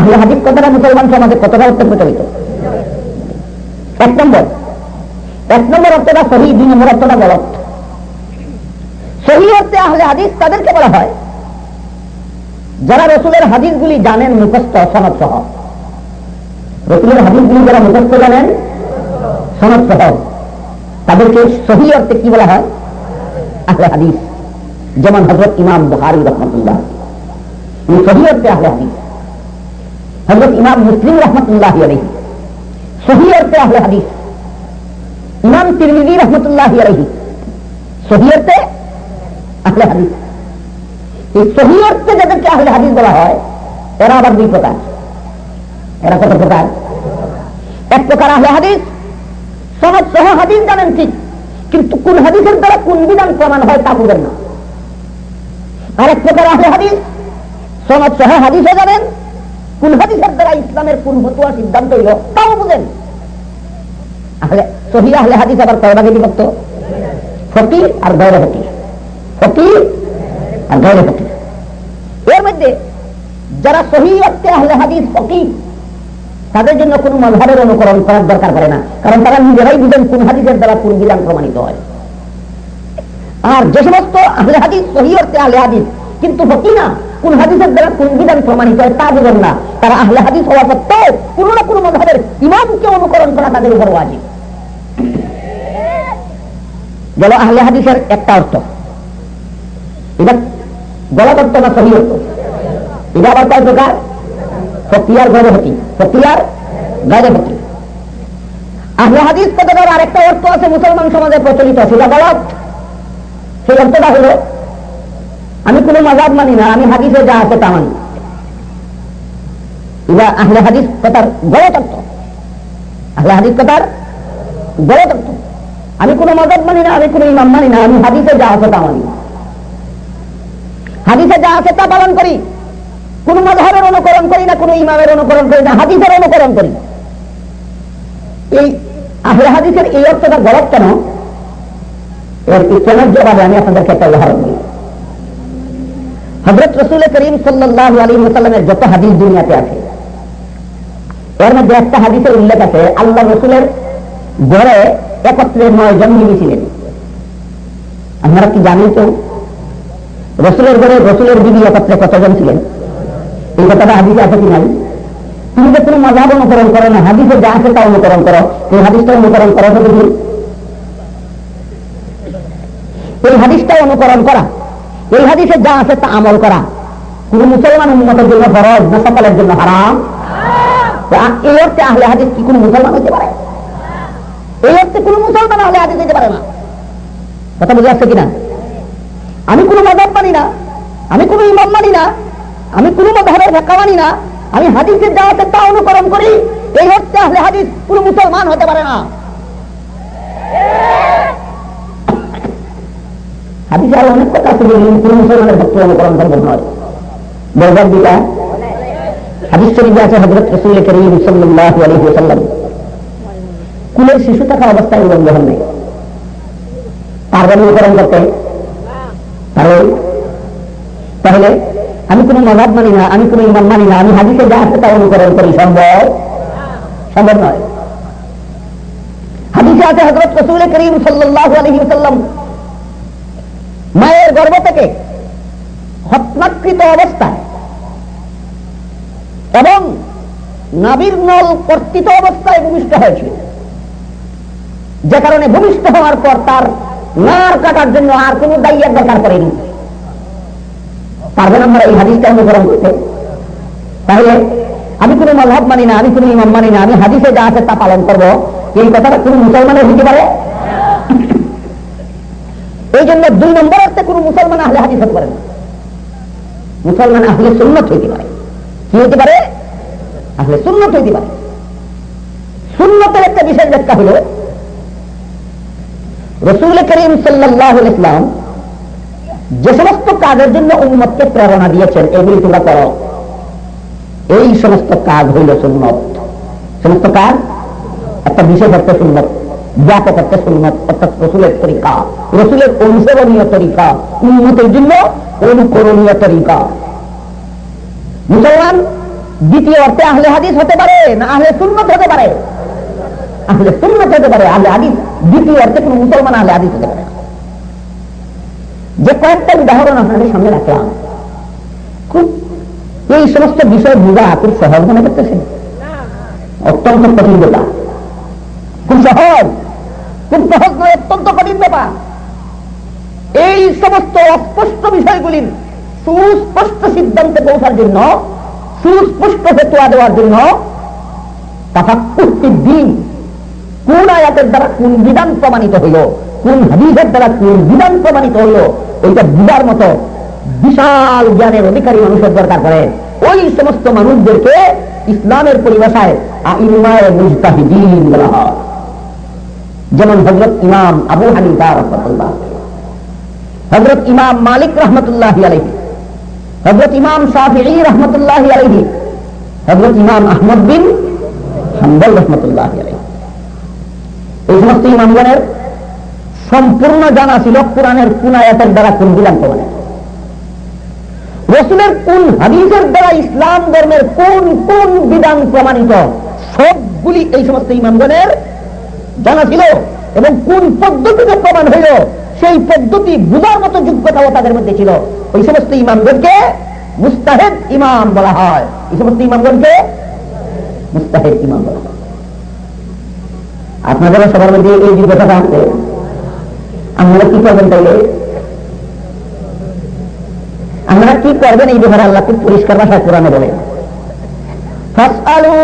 আহলে হাদিস কথাটা মুসলমান সমাজে কতটা অর্থ প্রচলিত এক নম্বর। এক নম্বর অর্থটা সহি দুই নম্বর অর্থটা গলত। সহি অর্থে আহলে হাদিস তাদেরকে বলা হয়, যারা রসুলের হাদিসগুলি জানেন মুখস্থ সনদ সহ। রসুলের হাদিসগুলি যারা মুখস্থ জানেন সনদ সহ। তাদেরকে সহি অর্থে কি বলা হয়? আহলে হাদিস। যেমন হজরত ইমাম বুহারি রহমতুল্লাহ। সহি অর্থে আহলে হাদিস। হজরত ইমাম মুসলিম রহমতুল্লাহ আলহী সহি অর্থে আহলে হাদিস। ইমাম তিরমিজি রহমতুল্লাহ আলহী সহি অর্থে আহলে হাদিস। এই সহি অর্থে যাদেরকে আহলে হাদিস বলা হয়, এরা আবার দুই প্রকার। এরা কত প্রকার? এক প্রকার আহলে হাদিস সহজ সহ হাদিস জানেন ঠিক, কিন্তু কোন হাদিসের দ্বারা কোন বিধান প্রমাণ হয় তা বুঝেন না। আরেক প্রকার আহলে হাদিস, সমাজ সহ হাদিসও জানেন কোন হাদিসের দ্বারা ইসলামের কোন ফতুয়া সিদ্ধান্ত হইল, তাও বুঝেন। আসলে সহি আহলে হাদিস আবার কয় ভাগে বিভক্ত? ফকির আর গৌর ফকির। ফকির আর গৌর ফকির। এর মধ্যে যারা সহি অর্থে আহলে হাদিস ফকির, তাদের জন্য কোন মজহাবের অনুকরণ করার দরকার পড়ে না। কারণ তারা নিজেরাই বুঝেন কোন হাদিসের দ্বারা কোন বিধান প্রমাণিত হয়। আর যে সমস্ত আহলে হাদিস সহি অর্থে আহলে হাদিস কিন্তু ফকি না কোন হাদিসের দ্বারা কোন বিধান প্রমাণিত হয় তা বুঝেন না। তারা আহলে হাদিস হওয়া সত্ত্বেও কোন না কোন মজহাবের ইমামকে অনুকরণ করা তাদের উপর ওয়াজিব। গেল আহলে হাদিসের একটা অর্থ। এটা গলত অর্থ না সহি অর্থ। এটা আবার কয় প্রকার? ফকিয়ার গর্ভবতী ফকিয়ার গর্ভবতী আহলে হাদিস কথাটার আরেকটা অর্থ আছে মুসলমান সমাজে প্রচলিত, সেটা গলত সেই অর্থটা হলো আমি কোন মজাব মানি না, আমি হাদিসে যা আছে তা মানি। এটা আহলে হাদিস কথার গলত অর্থ আহলে হাদিস কথার গলত অর্থ আমি কোন মজাব মানি না, আমি কোন ইমাম মানি না, আমি হাদিসে যা আছে তা মানি। হাদিসে যা আছে তা পালন করি। কোন মজহাবের অনুকরণ করি না, কোন ইমামের অনুকরণ করি না, হাদিসের অনুকরণ করি। এই আহলে হাদিসের এই অর্থটা গলত কেন এর কেনের জবাবে আমি আপনাদেরকে একটা উদাহরণ দিই। হজরত রসুল করিম সাল্লাহ আলী মুসাল্লামের যত হাদিস দুনিয়াতে আছে, এর মধ্যে একটা হাদিসের উল্লেখ আছে, আল্লাহ রসুলের গড়ে একত্রে নয় জন মিলিয়েছিলেন আপনারা কি জানেন তো রসুলের ঘরে রসুলের দিদি একত্রে কতজন ছিলেন? এই কথাটা হাদিসে আছে কি নাই? তুমি যে কোনো মজাব অনুকরণ করো না, হাদিসে যা আছে তা অনুকরণ করো। এই হাদিসটা অনুকরণ করো তো এই হাদিসটা অনুকরণ করা। এই হাদিসে যা আছে তা আমল করা। কোন মুসলমান উন্মতের জন্য ফরজ না সকালের জন্য হারাম? এই অর্থে আহলে হাদিস কি কোন মুসলমান হতে পারে? এই অর্থে কোন মুসলমান আহলে হাদিস হতে পারে না। কথা বুঝে আসছে কিনা? আমি কোনো মজাব মানি না। আমি কোনো ইমাম মানি না। আমি কোনো মজাবের ব্যাখ্যা মানি না। আমি হাদিসের যা আছে তা অনুকরণ করি। এই অর্থে আহলে হাদিস কোন মুসলমান হতে পারে না। হাদিসে আরও অনেক কথা আছে যে কোন মুসলমানের ভক্তি অনুকরণ সম্ভব নয় বলবার দিকা হাদিস শরীফে আছে হজরত রসুল করিম সাল্লাহ আলহি সাল্লাম কুলের শিশু থাকা অবস্থায় উলঙ্গ হন নাই। পারবেন অনুকরণ করতে। তাহলে তাহলে আমি কোনো মজাব মানি না, আমি কোনো ইমাম মানি না, আমি হাদিসে যা আছে তা অনুকরণ করি, সম্ভব? সম্ভব নয়। হাদিসে আছে হজরত রসুল করিম সাল্লাহ আলহি মায়ের গর্ভ থেকে হত্যাকৃত অবস্থায় এবং নাবির নল কর্তৃত অবস্থায় ভূমিষ্ঠ হয়েছিল। যে কারণে ভূমিষ্ঠ হওয়ার পর তার নার কাটার জন্য আর কোন দায়িয়ার দরকার করেনি পারবেন আমরা এই হাদিসটা অনুকরণ করতে। তাহলে আমি কোনো মজাব মানি না, আমি কোনো ইমাম মানি না, আমি হাদিসে যা আছে তা পালন করব। এই কথাটা কোনো মুসলমানের হতে পারে? এই জন্য দুই নম্বর অর্থে কোন মুসলমান আহলে হাদিস হতে পারে না। মুসলমান আহলে সুন্নত হইতে পারে। কি হইতে পারে? আহলে সুন্নত হইতে পারে। সুন্নতের একটা বিশেষ ব্যাখ্যা হল, রসুল করিম সাল্লাহ ইসলাম যে সমস্ত কাজের জন্য উন্মতকে প্রেরণা দিয়েছেন, এগুলি তোমরা করো। এই সমস্ত কাজ হইল সুন্নত। সমস্ত কাজ? একটা বিশেষ একটা সুন্নত। ব্যাপক একটা সুন্নত, অর্থাৎ রসুলের তরিকা, রসুলের অনুসরণীয় তরিকা উন্নতের জন্য অনুকরণীয় তরিকা। মুসলমান, দ্বিতীয় অর্থে আহলে হাদিস হতে পারে না আহলে সুন্নত হতে পারে? আহলে সুন্নত হতে পারে, আহলে হাদিস। দ্বিতীয় অর্থে কোন মুসলমান আহলে হাদিস হতে পারে যে কয়েকটা উদাহরণ আপনাদের সামনে রাখলাম। খুব এই সমস্ত বিষয় বোঝা খুব সহজ মনে করতেছে অত্যন্ত কঠিন সহজ নয় অত্যন্ত কঠিন ব্যাপার। এই সমস্ত অস্পষ্ট বিষয়গুলির সুস্পষ্ট সিদ্ধান্তে পৌঁছার জন্য, সুস্পষ্ট ফেতুয়া দেওয়ার জন্য দিন কোন আয়াতের দ্বারা কোন বিধান প্রমাণিত হইল, কোন হাদিসের দ্বারা কোন বিধান প্রমাণিত হইল ওইটা বুঝার মতো বিশাল জ্ঞানের অধিকারী মানুষের দরকার করে ওই সমস্ত মানুষদেরকে ইসলামের পরিভাষায় আইমায় মুজতাহিদিন বলা হয়। যেমন হজরত ইমাম আবু হানিফা রহমতুল্লাহ। হজরত ইমাম মালিক রহমতুল্লাহ আলহী হজরত ইমাম শাহি রহমতুল্লাহ আলহী হজরত ইমাম আহমদ বিন হাম্বল রহমতুল্লাহ আলহী এই সমস্ত ইমামগণের সম্পূর্ণ জানা ছিল কোরআনের কোন আয়াতের দ্বারা কোন দিলাম প্রমাণে রসুলের কোন হাদিসের দ্বারা ইসলাম ধর্মের কোন কোন বিধান প্রমাণিত, সবগুলি এই সমস্ত ইমামগণের জানা ছিল এবং কোন পদ্ধতিতে প্রমাণ হইল, সেই পদ্ধতি বুঝার মতো যোগ্যতাও তাদের মধ্যে ছিল। ওই সমস্ত ইমামগণকে মুস্তাহেদ ইমাম বলা হয়। এই সমস্ত ইমামগণকে মুস্তাহেদ ইমাম বলা হয়। আপনাদের সবার মধ্যে এই যোগ্যতাটা আছে। আপনারা কি করবেন তাইলে? আপনারা কি করবেন এই ব্যাপারে আল্লাহ খুব পরিষ্কার ভাষায় কোরআনে বলে فاسألوا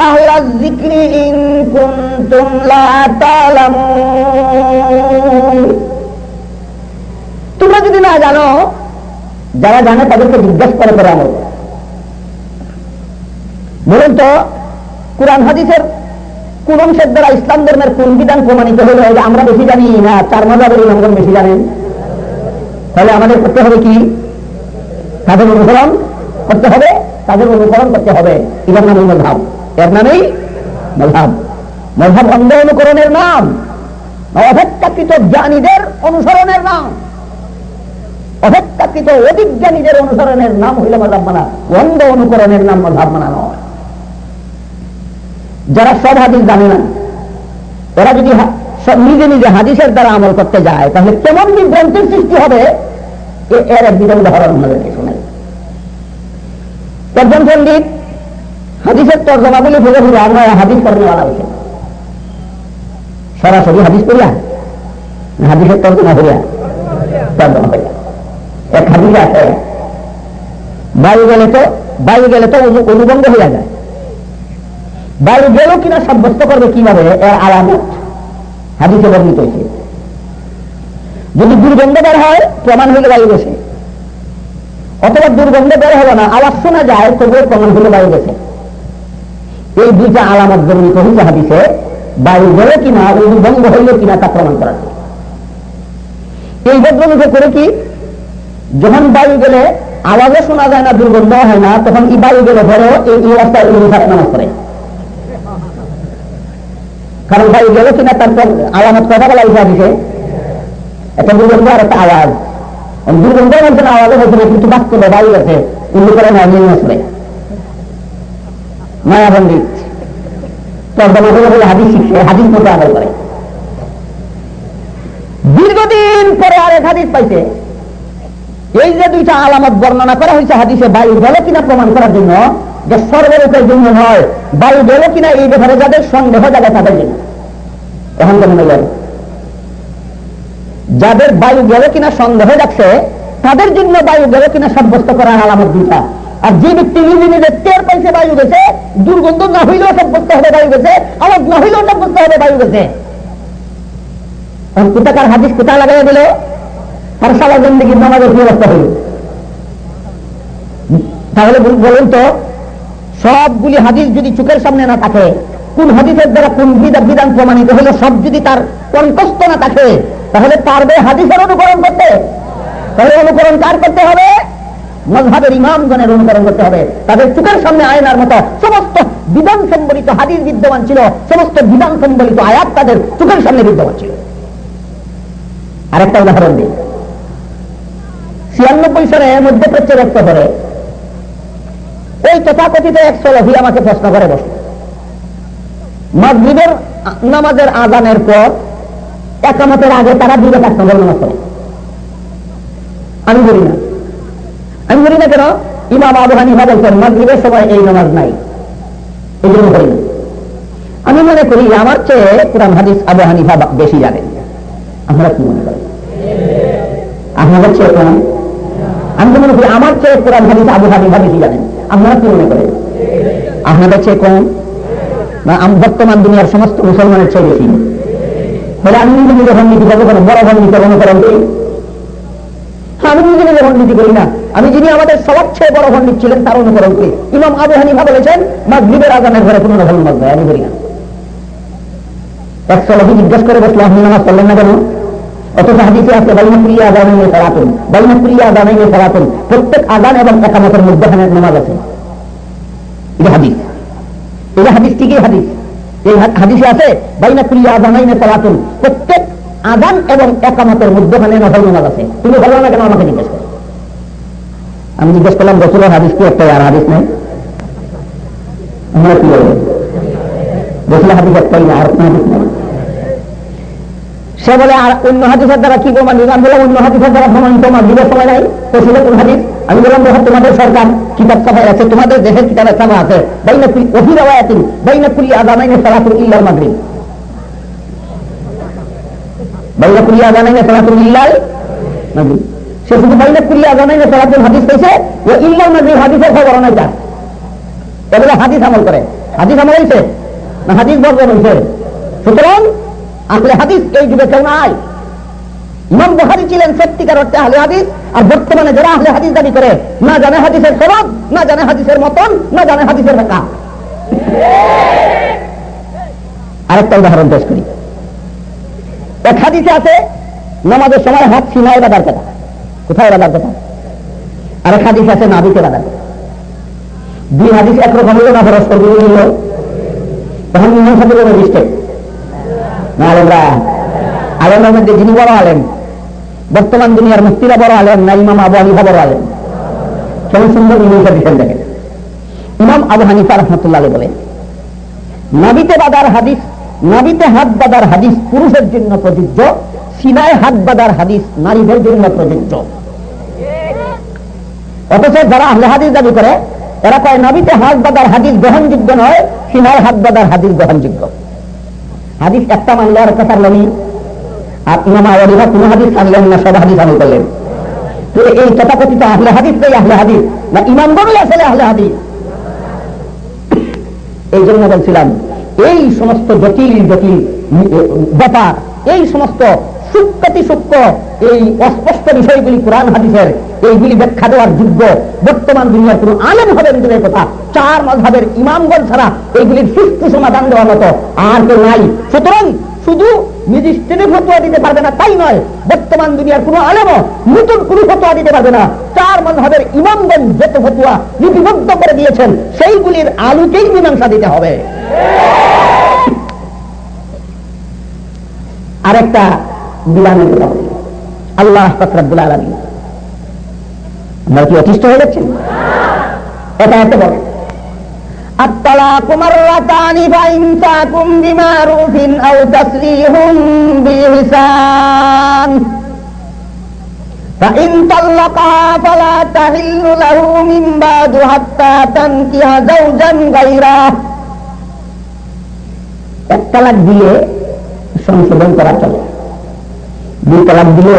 أهل الذكر إن كنتم لا تعلمون তোমরা যদি না জানো যারা জানে তাদেরকে জিজ্ঞাসা করে করে আমল বলুন তো কোরআন হাদিসের কোন অংশের দ্বারা ইসলাম ধর্মের কোন বিধান প্রমাণিত হলো যে আমরা বেশি জানি না চার মজাবের ইমামগণ বেশি জানেন তাহলে আমাদের করতে হবে কি তাদের অনুসরণ করতে হবে তাদের অনুসরণ করতে হবে। এটার নামই মধাব। এর নামেই মধাব। মধাব অন্ধ অনুকরণের নাম অপেক্ষাকৃত জ্ঞানীদের অনুসরণের নাম। অপেক্ষাকৃত অধিজ্ঞানীদের অনুসরণের নাম হইল মধাব মানা। অন্ধ অনুকরণের নাম মধাব মানা নয়। যারা সব হাদিস জানে না, ওরা যদি নিজে নিজে হাদিসের দ্বারা আমল করতে যায়, তাহলে কেমন বিভ্রান্তির সৃষ্টি হবে? এর এক বিধ উদাহরণ শোনাই একজন পণ্ডিত, হাদিসের তর্জমাগুলি ভেবে ভেবে আমরা হাদিস কর্মওয়ালা হয়েছে সরাসরি হাদিস করিয়া হাদিসের তর্জমা হইয়া তর্জমা হইয়া এক হাদিসে আছে, বায়ু গেলে তো, বায়ু গেলে তো অনুবঙ্গ হইয়া যায়। বায়ু গেল কিনা সাব্যস্ত করবে কীভাবে? এর আলামত হাদিসে বর্ণিত হয়েছে যদি দুর্গন্ধ বের হয়, প্রমাণ হইলে বায়ু গেছে। অথবা দুর্গন্ধ বের হবে না। আওয়াজ শোনা যায়, তবুও প্রমাণ হইলে বায়ু গেছে। এই দুইটা আলামত বর্ণিত হয়েছে হাদিসে বায়ু গেল কিনা দুর্গন্ধ হইল কিনা তা প্রমাণ করা এই ভদ্রমুখে করে কি, যখন বায়ু গেলে আওয়াজও শোনা যায় না দুর্গন্ধ হয় না, তখন এই বায়ু গেলে ধরো এই অবস্থায় অনুসারে নামাজ করে কারণ বায়ু গেল কিনা তারপর আলামত কথা বলা হয়েছে হাদিসে। একটা দুর্গন্ধ আর একটা আওয়াজ। দুর্গন্ধের হয়েছিল, কিন্তু বায়ু গেছে উল্লু করে হাদিস হাদিস মতো আদায় করে। দীর্ঘদিন পরে আর এক হাদিস পাইছে। এই যে দুইটা আলামত বর্ণনা করা হয়েছে হাদিসে বায়ু গেল কিনা প্রমাণ করার জন্য, যে সর্বরূপের জন্য নয় বায়ু গেল কিনা এই ব্যাপারে যাদের সন্দেহ জায়গায় তাদের জন্য। এখন কেমন যাবে যাদের বায়ু গেল কিনা সন্দেহ যাচ্ছে, তাদের জন্য বায়ু গেল কিনা সাব্যস্ত করার আলামত দুইটা আর যে ব্যক্তি নিজে টের পাইছে বায়ু গেছে, দুর্গন্ধ না হইলেও সাব্যস্ত হবে বায়ু গেছে, আওয়াজ না হইলেও সাব্যস্ত হবে বায়ু গেছে। কোথাকার হাদিস, কোথায় লাগাই দিল? তার সারা জিন্দগির নামাজের কি অবস্থা হইল। তাহলে বলুন তো, সবগুলি হাদিস যদি চোখের সামনে না থাকে, কোন হাদিসের দ্বারা কোন বিধান প্রমাণিত হলে? সব যদি তার কণ্ঠস্থ না থাকে তাহলে পারবে হাদিসের অনুকরণ করতে। তাহলে অনুকরণ কার করতে হবে? মজহাবের ইমামগণের অনুকরণ করতে হবে। তাদের চোখের সামনে আয়নার মতো সমস্ত বিধান সম্বলিত হাদিস বিদ্যমান ছিল, সমস্ত বিধান সম্বলিত আয়াত তাদের চোখের সামনে বিদ্যমান ছিল। আরেকটা উদাহরণ দিই। ছিয়ানব্বই সালে মধ্যপ্রাচ্য রক্ত করে ওই তথাকথিত এক সলভি আমাকে প্রশ্ন করে বসে মাগরিবের নামাজের আজানের পর একামতের আগে তারা দুটো এক নম্বর নামাজ আমি বলি না। আমি বলি না কেন? ইমাম আবু হানিফা বলছেন মাগরিবের সময় এই নামাজ নাই। এই জন্য না। আমি মনে করি, আমার চেয়ে কোরআন, হাদিস আবু হানিফা বেশি জানেন আপনারা কি মনে করেন? আপনাদের চেয়ে কম? আমি তো মনে করি, আমার চেয়ে কোরআন, হাদিস আবু হানিফা বেশি জানেন। আপনারা কি মনে করেন? আপনাদের চেয়ে কম? না বর্তমান দুনিয়ার সমস্ত মুসলমানের চেয়ে বেশি। বলে আমি নিজে নিজে নীতি করব বড় নীতি মনে করেন আমি নিজে নীতি করি না, আমি যিনি আমাদের সবার চেয়ে বড় পণ্ডিত ছিলেন, তার অনুকরণ করি। ইমাম আবু হানিফা বলেছেন, মাগরিবের ঘরে আমি করি না। লোক জিজ্ঞেস করে বসল, আপনি নামাজ পড়লেন না কেন? অথচ হাদিসে আছে বাইনা প্রিয়া আদান নিয়ে সারাতুন বাইনা প্রিয়া আদান নিয়ে সারাতুন প্রত্যেক আদান এবং একামতের মধ্যখানে নামাজ আছে। এটা হাদিস। এটা হাদিস ঠিকই হাদিস? এই হাদিসে আছে, বাইনা প্রিয়া আদান নিয়ে প্রত্যেক আদান এবং একামতের মধ্যখানে নফল নামাজ আছে। তুমি বলো না কেন আমাকে জিজ্ঞেস করো? আমি জিজ্ঞেস করলাম, রসুলের হাদিস কি একটা, আর হাদিস নেই? আমরা কি বলব? রসুলের হাদিস একটাই আর কোনো হাদিস নেই? সে বলে, আর অন্য হাদিসের দ্বারা কি প্রমাণ আমি বললাম, অন্য হাদিসের দ্বারা প্রমাণিত মাগরীবের সময় নাই। তো ছিল কোন হাদিস? আমি বললাম, দেখো, তোমাদের সরকার কিতাব সাফাই আছে, তোমাদের দেশের কিতাবে সাফা আছে। বাইনা কুলি আদানাইনে সালাতুল ইল্লাল মাগরিব। বাইনা কুলি আদানাইনে সালাতুল ইল্লাল মাগরিব। সে শুধু আদানাইনে সালাতুল হাদিস পেয়েছে ও ইল্লাল মাগরিব হাদিসের খবর এগুলো হাদিস আমল করে। হাদিস আমল হয়েছে না হাদিস বর্জন হয়েছে সুতরাং আসলে হাদিস এই যুগে কেউ নাই। ইমাম বুখারি ছিলেন সত্যিকার অর্থে আহলে হাদিস, আর বর্তমানে যারা আহলে হাদিস দাবি করে না জানে হাদিসের সরব না জানে হাদিসের মতন না জানে হাদিসের ভাষা আরেকটা উদাহরণ পেশ করি। এক হাদিসে আছে, নামাজের সময় হাত সিনায় বাদার কথা। কোথায় বাদার কথা? আর এক হাদিস আছে নাবিতে বাদার কথা। দুই হাদিস একরকম হলো না বিরোধী হলো তখন ইমাম সাথে কোনো মিস্টেক। না, আলেমরা আলেমের মধ্যে যিনি বড় আলেম, বর্তমান দুনিয়ার মুক্তিরা বড় আলেম, না ইমাম আবু হানিফা বড় আলেম। কেমন সুন্দর ইংলিশে দিচ্ছেন দেখেন ইমাম আবু হানিফা রহমতুল্লাহ বলে নাবিতে বাদার হাদিস, নাবিতে হাত বাদার হাদিস পুরুষের জন্য প্রযোজ্য, সিনায় হাত বাদার হাদিস নারীদের জন্য প্রযোজ্য। অথচ যারা আহলে হাদিস দাবি করে, এরা কয়, নাবিতে হাত বাদার হাদিস গ্রহণযোগ্য নয়, সিনায় হাত বাদার হাদিস গ্রহণযোগ্য। হাদিস একটা মানলে আর একটা পারলেনি বলছিলাম, এই সমস্ত জটিল জটিল ব্যাপার, এই সমস্ত সূক্ষ্মতি সূক্ষ্ম, এই অস্পষ্ট বিষয়গুলি কোরআন হাদিসের, এইগুলি ব্যাখ্যা দেওয়ার যোগ্য বর্তমান দুনিয়ার কোন আলেম হবেন দূরের কথা। চার মাঝহের ইমামগণ ছাড়া এইগুলির সুষ্ঠু সমাধান দেওয়ার মতো আর কেউ নাই। সুতরাং শুধু ম্যাজিস্ট্রেটে ফতোয়া দিতে পারবে না, তাই নয়, বর্তমান দুনিয়ার কোন আলেমও নতুন কোন ফতোয়া দিতে পারবে না। চার মাঝহের ইমামগণ যত ফতোয়া লিপিবদ্ধ করে দিয়েছেন, সেইগুলির আলোকেই মীমাংসা দিতে হবে। আরেকটা বিলানের আল্লাহ ফকরাবুল আলমী আমরা কি অতিষ্ঠ হয়ে যাচ্ছেন? এটা এত বড় الطلاق مرتان فإمساك بمعروف أو تسريح بإحسان فإن طلقها فلا تحل له من بعد حتى تنكح زوجا غيره এক তালাক দিয়ে সংশোধন করা চলে দুই তালাক দিলে